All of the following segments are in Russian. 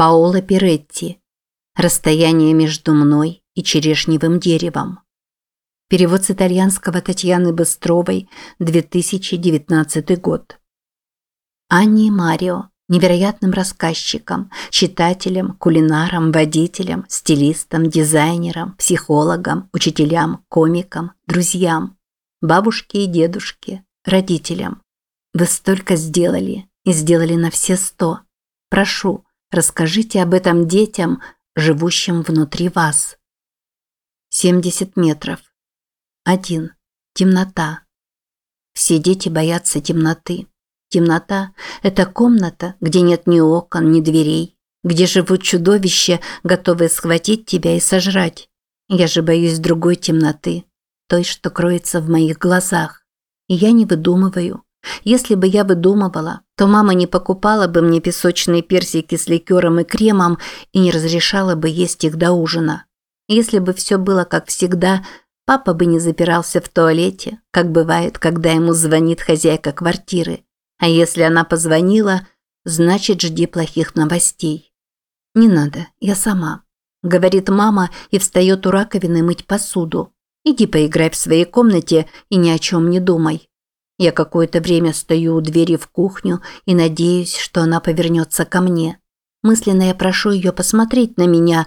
Паоло Пиретти. Расстояние между мной и черешневым деревом. Перевод с итальянского Татьяны Быстровой, 2019 год. Анни Марио, невероятным рассказчиком, читателем, кулинаром, водителем, стилистом, дизайнером, психологом, учителям, комиком, друзьям, бабушке и дедушке, родителям. Вы столько сделали и сделали на все сто. Прошу, расскажите об этом детям, живущим внутри вас. 70 метров. Один. Темнота. Все дети боятся темноты. Темнота – это комната, где нет ни окон, ни дверей, где живут чудовища, готовые схватить тебя и сожрать. Я же боюсь другой темноты, той, что кроется в моих глазах. И я не выдумываю. Если бы я выдумывала, то мама не покупала бы мне песочные персики с ликером и кремом и не разрешала бы есть их до ужина. Если бы все было как всегда, папа бы не запирался в туалете, как бывает, когда ему звонит хозяйка квартиры – а если она позвонила, значит, жди плохих новостей. Не надо, я сама. Говорит мама и встает у раковины мыть посуду. Иди поиграй в своей комнате и ни о чем не думай. Я какое-то время стою у двери в кухню и надеюсь, что она повернется ко мне. Мысленно я прошу ее посмотреть на меня,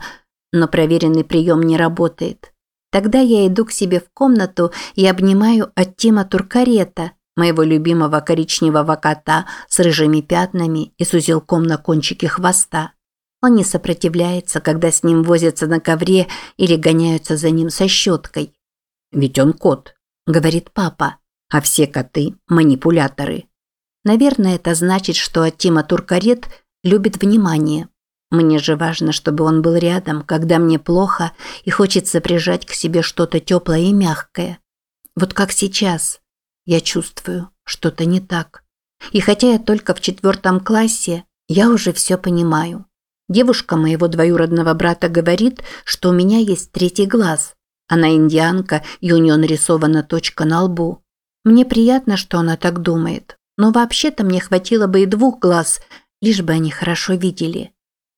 но проверенный прием не работает. Тогда я иду к себе в комнату и обнимаю от Тима Туркарета, моего любимого коричневого кота с рыжими пятнами и с узелком на кончике хвоста. Он не сопротивляется, когда с ним возятся на ковре или гоняются за ним со щеткой. «Ведь он кот», – говорит папа, – «а все коты – манипуляторы». Наверное, это значит, что Атима Туркарет любит внимание. Мне же важно, чтобы он был рядом, когда мне плохо и хочется прижать к себе что-то теплое и мягкое. Вот как сейчас – я чувствую, что-то не так. И хотя я только в четвертом классе, я уже все понимаю. Девушка моего двоюродного брата говорит, что у меня есть третий глаз. Она индианка, и у нее нарисована точка на лбу. Мне приятно, что она так думает. Но вообще-то мне хватило бы и двух глаз, лишь бы они хорошо видели.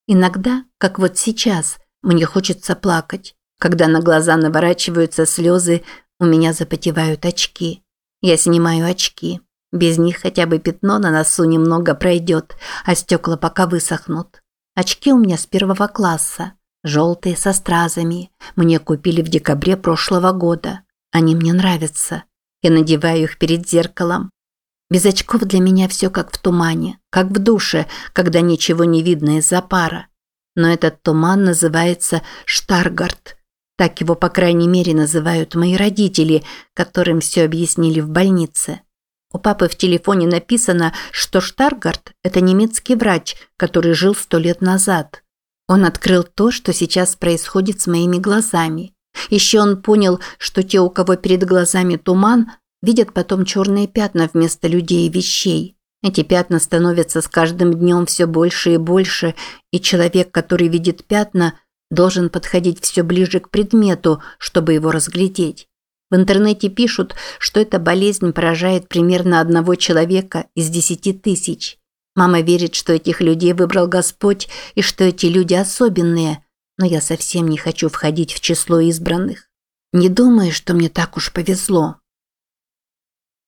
Иногда, как вот сейчас, мне хочется плакать. Когда на глаза наворачиваются слезы, у меня запотевают очки. Я снимаю очки. Без них хотя бы пятно на носу немного пройдет, а стекла пока высохнут. Очки у меня с первого класса. Желтые со стразами. Мне купили в декабре прошлого года. Они мне нравятся. Я надеваю их перед зеркалом. Без очков для меня все как в тумане, как в душе, когда ничего не видно из-за пара. Но этот туман называется Штаргард. Так его, по крайней мере, называют мои родители, которым все объяснили в больнице. У папы в телефоне написано, что Штаргард – это немецкий врач, который жил сто лет назад. Он открыл то, что сейчас происходит с моими глазами. Еще он понял, что те, у кого перед глазами туман, видят потом черные пятна вместо людей и вещей. Эти пятна становятся с каждым днем все больше и больше, и человек, который видит пятна – должен подходить все ближе к предмету, чтобы его разглядеть. В интернете пишут, что эта болезнь поражает примерно одного человека из десяти тысяч. Мама верит, что этих людей выбрал Господь и что эти люди особенные, но я совсем не хочу входить в число избранных. Не думаю, что мне так уж повезло.